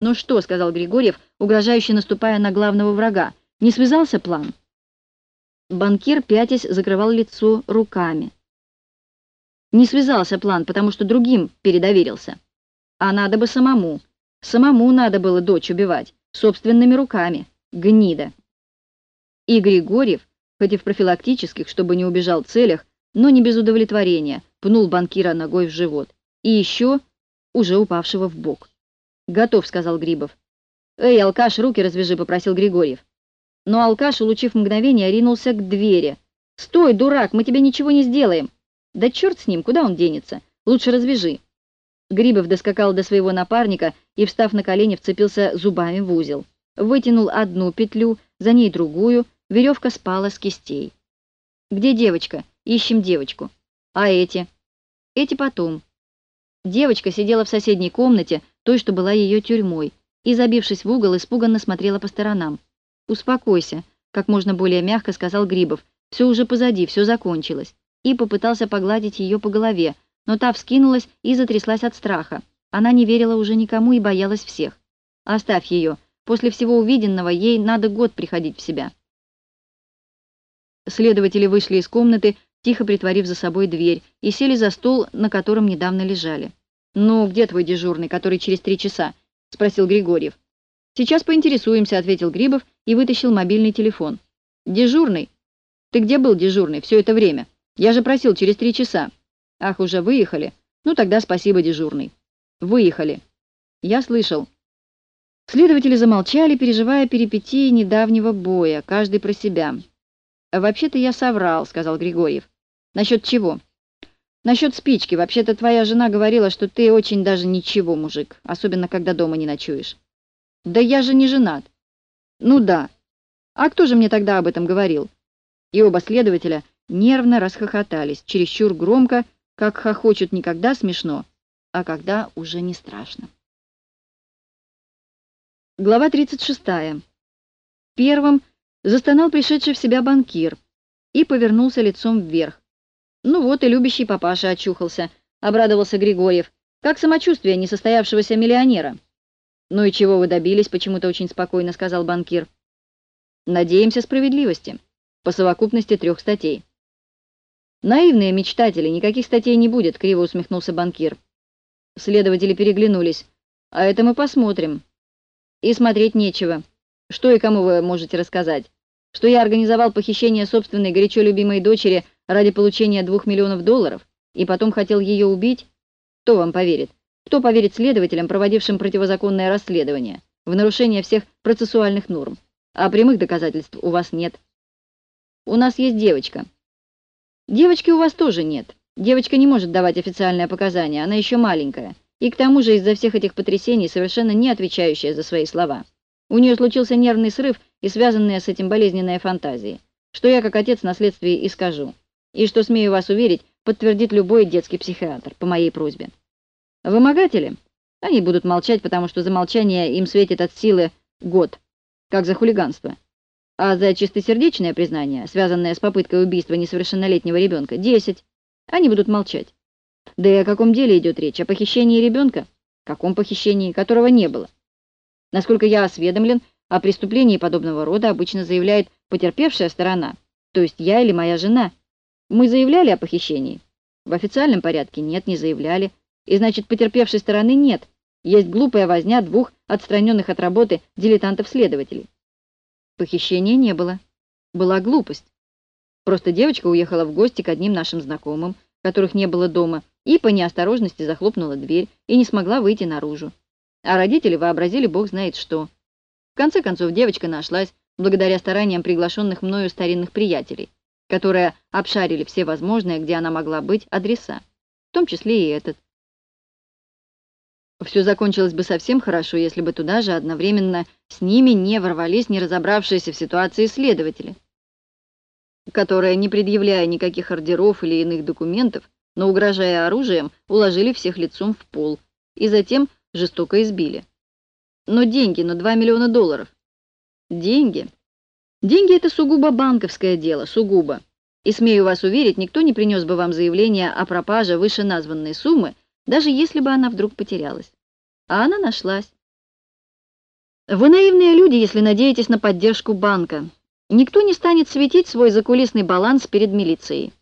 «Ну что?» — сказал Григорьев, угрожающе наступая на главного врага. «Не связался план?» Банкир, пятясь, закрывал лицо руками. Не связался план, потому что другим передоверился. А надо бы самому. Самому надо было дочь убивать. Собственными руками. Гнида. И Григорьев, хоть и в профилактических, чтобы не убежал целях, но не без удовлетворения, пнул банкира ногой в живот. И еще уже упавшего в бок. «Готов», — сказал Грибов. «Эй, алкаш, руки развяжи», — попросил Григорьев. Но алкаш, улучив мгновение, ринулся к двери. «Стой, дурак, мы тебе ничего не сделаем!» «Да черт с ним, куда он денется? Лучше развяжи!» Грибов доскакал до своего напарника и, встав на колени, вцепился зубами в узел. Вытянул одну петлю, за ней другую, веревка спала с кистей. «Где девочка? Ищем девочку. А эти?» «Эти потом». Девочка сидела в соседней комнате, той, что была ее тюрьмой, и, забившись в угол, испуганно смотрела по сторонам. «Успокойся», — как можно более мягко сказал Грибов. «Все уже позади, все закончилось». И попытался погладить ее по голове, но та вскинулась и затряслась от страха. Она не верила уже никому и боялась всех. «Оставь ее. После всего увиденного ей надо год приходить в себя». Следователи вышли из комнаты, тихо притворив за собой дверь, и сели за стол, на котором недавно лежали. «Ну, где твой дежурный, который через три часа?» — спросил Григорьев. «Сейчас поинтересуемся», — ответил Грибов и вытащил мобильный телефон. «Дежурный? Ты где был дежурный все это время? Я же просил через три часа». «Ах, уже выехали? Ну тогда спасибо, дежурный». «Выехали». «Я слышал». Следователи замолчали, переживая перипетии недавнего боя, каждый про себя. «Вообще-то я соврал», — сказал Григорьев. «Насчет чего?» «Насчет спички. Вообще-то твоя жена говорила, что ты очень даже ничего, мужик, особенно когда дома не ночуешь». «Да я же не женат». «Ну да. А кто же мне тогда об этом говорил?» И оба следователя нервно расхохотались, чересчур громко, как хохочут никогда смешно, а когда уже не страшно. Глава 36. Первым застонал пришедший в себя банкир и повернулся лицом вверх. «Ну вот и любящий папаша очухался», — обрадовался Григорьев. «Как самочувствие несостоявшегося миллионера?» «Ну и чего вы добились?» — почему-то очень спокойно сказал банкир. «Надеемся справедливости. По совокупности трех статей». «Наивные мечтатели, никаких статей не будет», — криво усмехнулся банкир. Следователи переглянулись. «А это мы посмотрим». «И смотреть нечего. Что и кому вы можете рассказать? Что я организовал похищение собственной горячо любимой дочери ради получения двух миллионов долларов и потом хотел ее убить? Кто вам поверит? Кто поверит следователям, проводившим противозаконное расследование, в нарушение всех процессуальных норм? А прямых доказательств у вас нет. У нас есть девочка. Девочки у вас тоже нет. Девочка не может давать официальное показание, она еще маленькая. И к тому же из-за всех этих потрясений совершенно не отвечающая за свои слова. У нее случился нервный срыв и связанные с этим болезненные фантазии, что я как отец на следствии и скажу. И что, смею вас уверить, подтвердит любой детский психиатр по моей просьбе. Вымогатели? Они будут молчать, потому что за молчание им светит от силы год, как за хулиганство. А за чистосердечное признание, связанное с попыткой убийства несовершеннолетнего ребенка, десять. Они будут молчать. Да и о каком деле идет речь? О похищении ребенка? Каком похищении, которого не было? Насколько я осведомлен, о преступлении подобного рода обычно заявляет потерпевшая сторона, то есть я или моя жена. Мы заявляли о похищении? В официальном порядке нет, не заявляли. И значит, потерпевшей стороны нет. Есть глупая возня двух отстраненных от работы дилетантов-следователей. Похищения не было. Была глупость. Просто девочка уехала в гости к одним нашим знакомым, которых не было дома, и по неосторожности захлопнула дверь и не смогла выйти наружу. А родители вообразили бог знает что. В конце концов, девочка нашлась благодаря стараниям приглашенных мною старинных приятелей, которые обшарили все возможные, где она могла быть, адреса, в том числе и этот. Все закончилось бы совсем хорошо, если бы туда же одновременно с ними не ворвались не разобравшиеся в ситуации следователи, которые, не предъявляя никаких ордеров или иных документов, но угрожая оружием, уложили всех лицом в пол и затем жестоко избили. Но деньги, но 2 миллиона долларов. Деньги. Деньги — это сугубо банковское дело, сугубо. И, смею вас уверить, никто не принес бы вам заявление о пропаже вышеназванной суммы, даже если бы она вдруг потерялась. А она нашлась. Вы наивные люди, если надеетесь на поддержку банка. Никто не станет светить свой закулисный баланс перед милицией.